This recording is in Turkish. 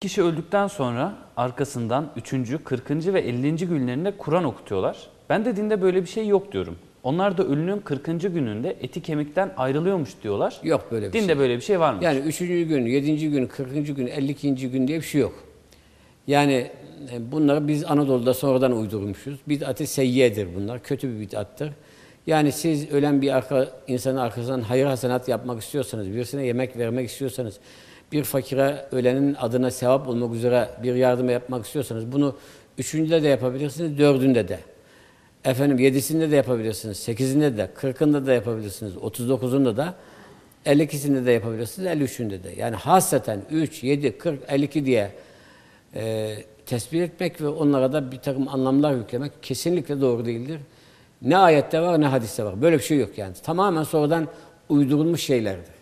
Kişi öldükten sonra arkasından 3. 40. ve 50. günlerinde Kur'an okutuyorlar. Ben de dinde böyle bir şey yok diyorum. Onlar da ölünün 40. gününde eti kemikten ayrılıyormuş diyorlar. Yok böyle bir Dinde şey. böyle bir şey var mı? Yani üçüncü gün, yedinci gün, kırkıncı gün, elli ikinci gün diye bir şey yok. Yani e, bunları biz Anadolu'da sonradan uydurmuşuz. Bid'at-ı seyyiyedir bunlar. Kötü bir bid'attır. Yani siz ölen bir arka, insanın arkasından hayır hasenat yapmak istiyorsanız, birisine yemek vermek istiyorsanız, bir fakire ölenin adına sevap olmak üzere bir yardım yapmak istiyorsanız bunu üçüncüde de yapabilirsiniz, dördünde de. Efendim yedisinde de yapabilirsiniz, sekizinde de, kırkında da yapabilirsiniz, otuz dokuzunda da, 52'sinde de yapabilirsiniz, 53'ünde de. Yani hasreten 3, 7, 40, 52 diye e, tespit etmek ve onlara da bir takım anlamlar yüklemek kesinlikle doğru değildir. Ne ayette var ne hadiste var. Böyle bir şey yok yani. Tamamen sonradan uydurulmuş şeylerdir.